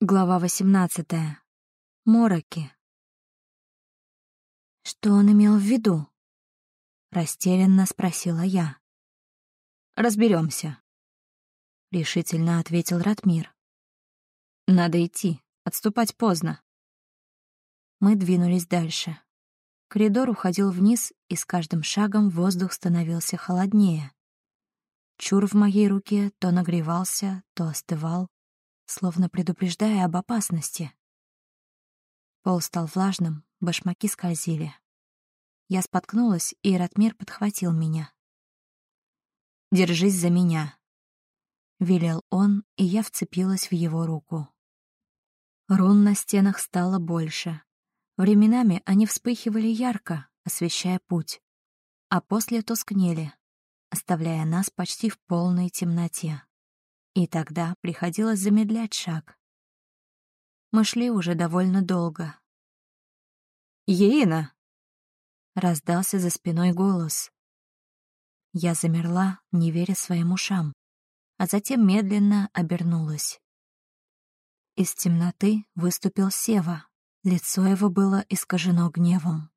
Глава 18. Мороки. Что он имел в виду? Растерянно спросила я. Разберемся, решительно ответил Ратмир. Надо идти, отступать поздно. Мы двинулись дальше. Коридор уходил вниз, и с каждым шагом воздух становился холоднее. Чур в моей руке то нагревался, то остывал, словно предупреждая об опасности. Пол стал влажным, башмаки скользили. Я споткнулась, и Ратмир подхватил меня. «Держись за меня», — велел он, и я вцепилась в его руку. Рун на стенах стало больше. Временами они вспыхивали ярко, освещая путь, а после тускнели, оставляя нас почти в полной темноте. И тогда приходилось замедлять шаг. Мы шли уже довольно долго. «Ирина!» — раздался за спиной голос. Я замерла, не веря своим ушам, а затем медленно обернулась. Из темноты выступил Сева. Лицо его было искажено гневом.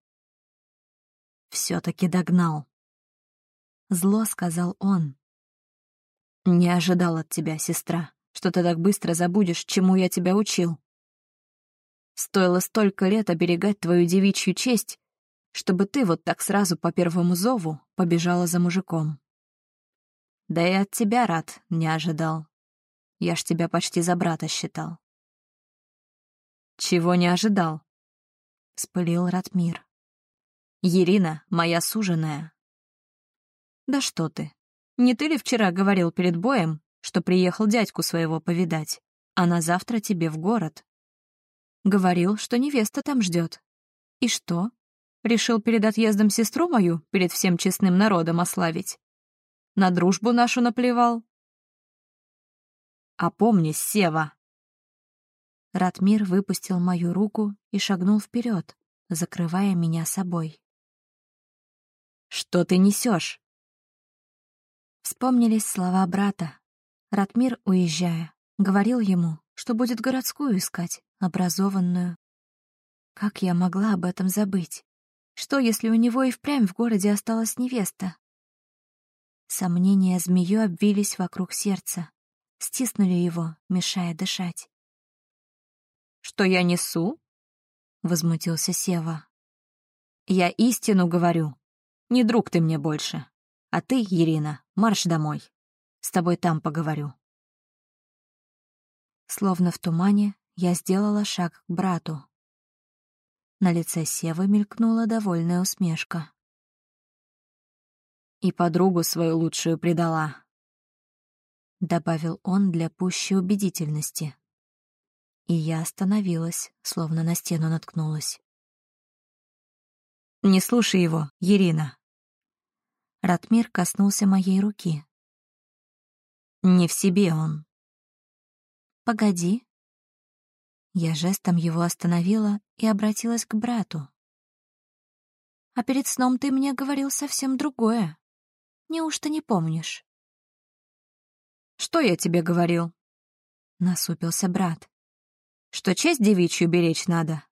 «Все-таки догнал», — зло сказал он. «Не ожидал от тебя, сестра, что ты так быстро забудешь, чему я тебя учил. Стоило столько лет оберегать твою девичью честь, чтобы ты вот так сразу по первому зову побежала за мужиком. Да и от тебя, рад, не ожидал. Я ж тебя почти за брата считал. Чего не ожидал? Спылил Ратмир. Ирина, моя суженая. Да что ты, не ты ли вчера говорил перед боем, что приехал дядьку своего повидать, а на завтра тебе в город? Говорил, что невеста там ждет. И что? Решил перед отъездом сестру мою перед всем честным народом ославить? На дружбу нашу наплевал? Опомнись, Сева. Ратмир выпустил мою руку и шагнул вперед, закрывая меня собой. «Что ты несешь? Вспомнились слова брата. Ратмир, уезжая, говорил ему, что будет городскую искать, образованную. Как я могла об этом забыть? Что, если у него и впрямь в городе осталась невеста? Сомнения змею обвились вокруг сердца, стиснули его, мешая дышать. «Что я несу?» — возмутился Сева. «Я истину говорю. Не друг ты мне больше. А ты, Ирина, марш домой. С тобой там поговорю. Словно в тумане я сделала шаг к брату. На лице Севы мелькнула довольная усмешка. «И подругу свою лучшую предала», — добавил он для пущей убедительности. И я остановилась, словно на стену наткнулась. «Не слушай его, Ирина», Ратмир коснулся моей руки. «Не в себе он». «Погоди». Я жестом его остановила и обратилась к брату. «А перед сном ты мне говорил совсем другое. Неужто не помнишь?» «Что я тебе говорил?» — насупился брат. «Что честь девичью беречь надо?»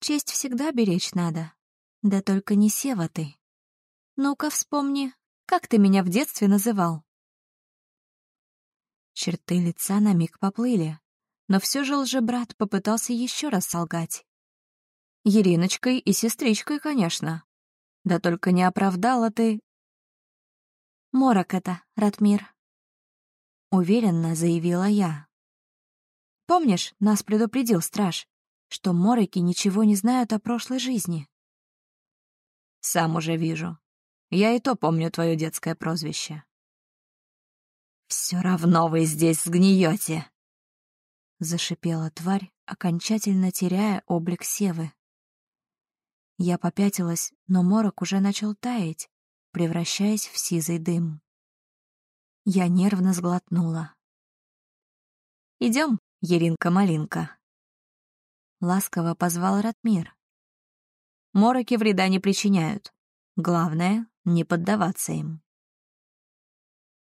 «Честь всегда беречь надо. Да только не сева ты». Ну-ка вспомни, как ты меня в детстве называл?» Черты лица на миг поплыли, но все же лжебрат попытался еще раз солгать. «Ериночкой и сестричкой, конечно. Да только не оправдала ты...» «Морок это, Ратмир», — уверенно заявила я. «Помнишь, нас предупредил страж, что мороки ничего не знают о прошлой жизни?» «Сам уже вижу. Я и то помню твое детское прозвище. «Все равно вы здесь сгниете!» Зашипела тварь, окончательно теряя облик Севы. Я попятилась, но морок уже начал таять, превращаясь в сизый дым. Я нервно сглотнула. Идем, Еринка-малинка. Ласково позвал Ратмир. Мороки вреда не причиняют. Главное — не поддаваться им.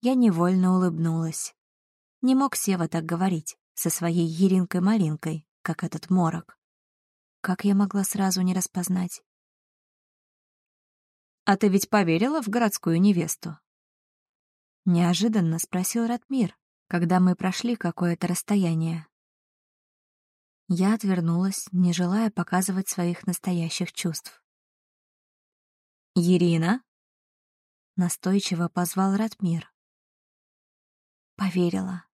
Я невольно улыбнулась. Не мог Сева так говорить. со своей Еринкой-малинкой, как этот морок. Как я могла сразу не распознать? «А ты ведь поверила в городскую невесту?» Неожиданно спросил Ратмир, когда мы прошли какое-то расстояние. Я отвернулась, не желая показывать своих настоящих чувств. «Ирина?» — настойчиво позвал Ратмир. «Поверила»,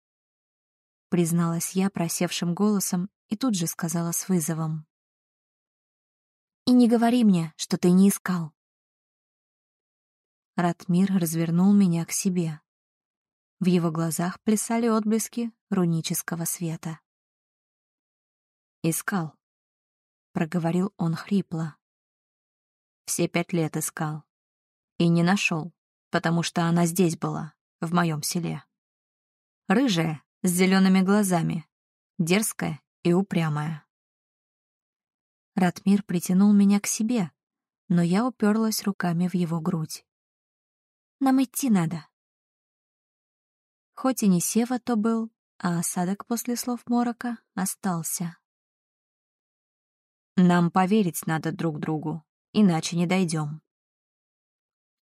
— призналась я просевшим голосом и тут же сказала с вызовом. «И не говори мне, что ты не искал». Ратмир развернул меня к себе. В его глазах плясали отблески рунического света. «Искал», — проговорил он хрипло. «Все пять лет искал. И не нашел, потому что она здесь была, в моем селе. Рыжая, с зелеными глазами, дерзкая и упрямая. Ратмир притянул меня к себе, но я уперлась руками в его грудь. «Нам идти надо». Хоть и не Сева то был, а осадок после слов Морока остался. «Нам поверить надо друг другу, иначе не дойдем», —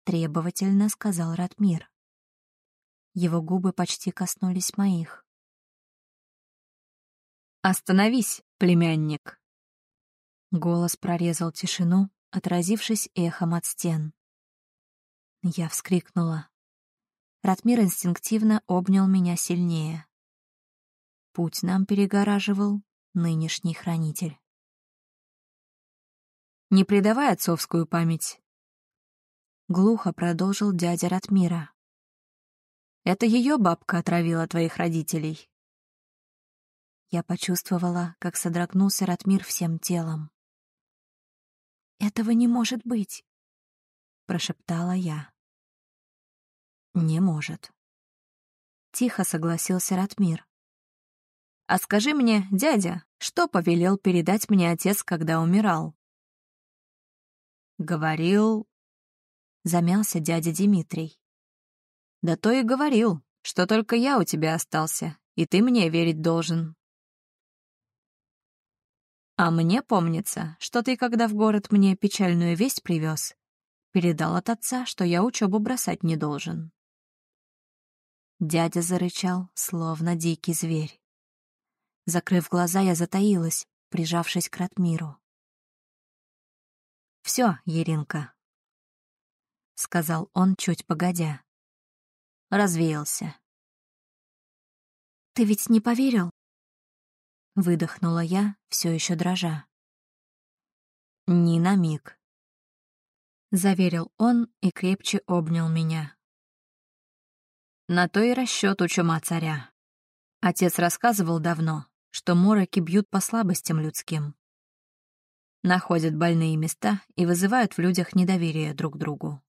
требовательно сказал Ратмир. Его губы почти коснулись моих. «Остановись, племянник!» Голос прорезал тишину, отразившись эхом от стен. Я вскрикнула. Ратмир инстинктивно обнял меня сильнее. Путь нам перегораживал нынешний хранитель. «Не предавай отцовскую память», — глухо продолжил дядя Ратмира. «Это ее бабка отравила твоих родителей». Я почувствовала, как содрогнулся Ратмир всем телом. «Этого не может быть», — прошептала я. «Не может». Тихо согласился Ратмир. «А скажи мне, дядя, что повелел передать мне отец, когда умирал?» «Говорил...» — замялся дядя Дмитрий. «Да то и говорил, что только я у тебя остался, и ты мне верить должен». «А мне помнится, что ты, когда в город мне печальную весть привез, передал от отца, что я учебу бросать не должен». Дядя зарычал, словно дикий зверь. Закрыв глаза, я затаилась, прижавшись к Ратмиру. «Все, Еринка», — сказал он чуть погодя. Развеялся. «Ты ведь не поверил?» Выдохнула я, все еще дрожа. «Ни на миг», — заверил он и крепче обнял меня. На то и расчет у чума царя. Отец рассказывал давно, что мороки бьют по слабостям людским. Находят больные места и вызывают в людях недоверие друг другу.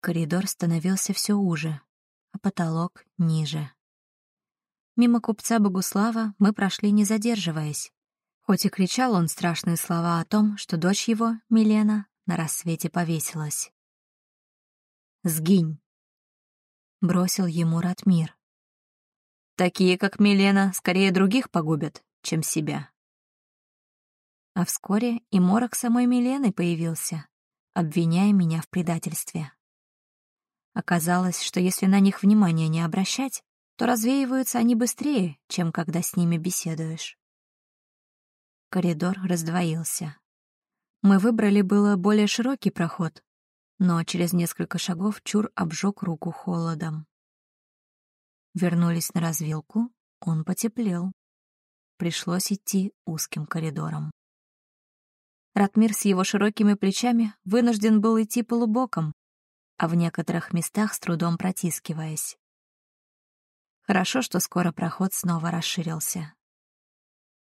Коридор становился все уже, а потолок — ниже. Мимо купца Богуслава мы прошли, не задерживаясь, хоть и кричал он страшные слова о том, что дочь его, Милена, на рассвете повесилась. «Сгинь!» — бросил ему Ратмир. «Такие, как Милена, скорее других погубят, чем себя». А вскоре и морок самой Милены появился, обвиняя меня в предательстве. Оказалось, что если на них внимания не обращать, то развеиваются они быстрее, чем когда с ними беседуешь. Коридор раздвоился. Мы выбрали было более широкий проход, но через несколько шагов Чур обжег руку холодом. Вернулись на развилку, он потеплел. Пришлось идти узким коридором. Ратмир с его широкими плечами вынужден был идти полубоком, а в некоторых местах с трудом протискиваясь. Хорошо, что скоро проход снова расширился.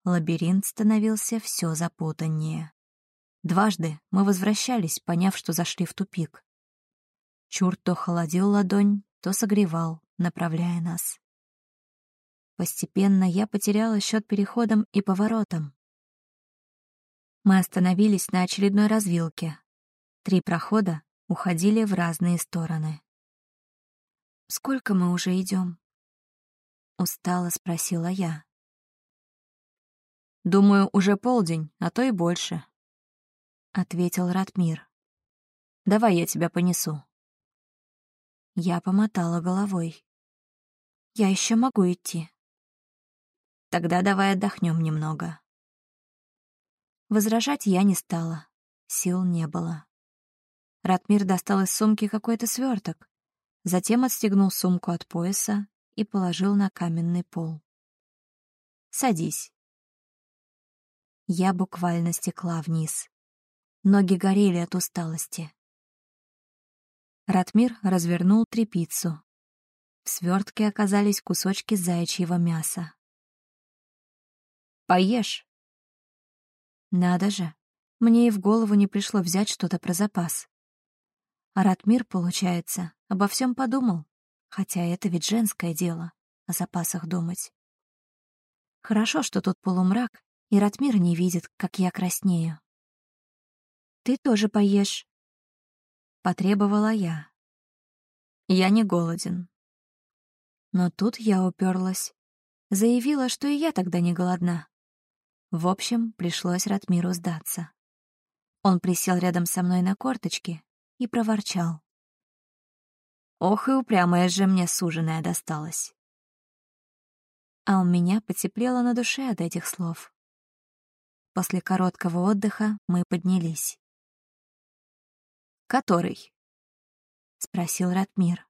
Лабиринт становился все запутаннее. Дважды мы возвращались, поняв, что зашли в тупик. Чур то холодил ладонь, то согревал, направляя нас. Постепенно я потеряла счет переходам и поворотам. Мы остановились на очередной развилке. Три прохода уходили в разные стороны. «Сколько мы уже идем? — устало спросила я. «Думаю, уже полдень, а то и больше», — ответил Ратмир. «Давай я тебя понесу». Я помотала головой. «Я еще могу идти». «Тогда давай отдохнем немного». Возражать я не стала, сил не было. Ратмир достал из сумки какой-то сверток, затем отстегнул сумку от пояса и положил на каменный пол. «Садись». Я буквально стекла вниз. Ноги горели от усталости. Ратмир развернул трепицу. В свертке оказались кусочки заячьего мяса. «Поешь!» Надо же, мне и в голову не пришло взять что-то про запас. А Ратмир, получается, обо всем подумал, хотя это ведь женское дело — о запасах думать. Хорошо, что тут полумрак, и Ратмир не видит, как я краснею. «Ты тоже поешь», — потребовала я. «Я не голоден». Но тут я уперлась. Заявила, что и я тогда не голодна. В общем, пришлось Ратмиру сдаться. Он присел рядом со мной на корточки и проворчал. «Ох и упрямая же мне суженая досталась». А у меня потеплело на душе от этих слов. После короткого отдыха мы поднялись. «Который?» — спросил Ратмир.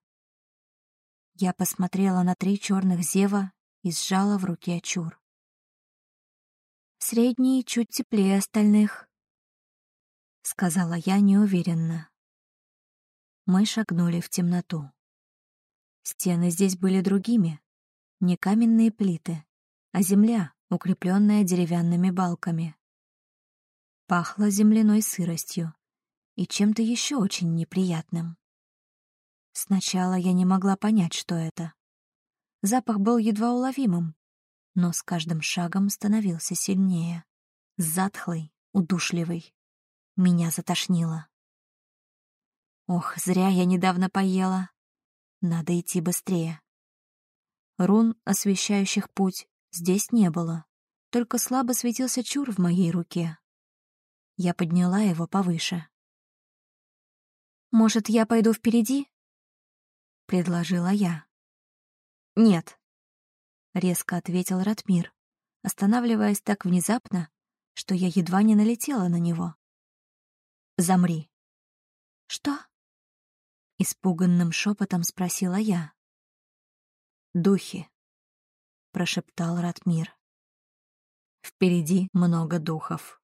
Я посмотрела на три черных зева и сжала в руке чур. «Средний чуть теплее остальных», — сказала я неуверенно. Мы шагнули в темноту. Стены здесь были другими, не каменные плиты, а земля, укрепленная деревянными балками. Пахло земляной сыростью и чем-то еще очень неприятным. Сначала я не могла понять, что это. Запах был едва уловимым, но с каждым шагом становился сильнее. Затхлый, удушливый. Меня затошнило. Ох, зря я недавно поела. Надо идти быстрее. Рун, освещающих путь, здесь не было. Только слабо светился чур в моей руке. Я подняла его повыше. «Может, я пойду впереди?» — предложила я. «Нет», — резко ответил Ратмир, останавливаясь так внезапно, что я едва не налетела на него. «Замри». «Что?» — испуганным шепотом спросила я. «Духи», — прошептал Ратмир. «Впереди много духов».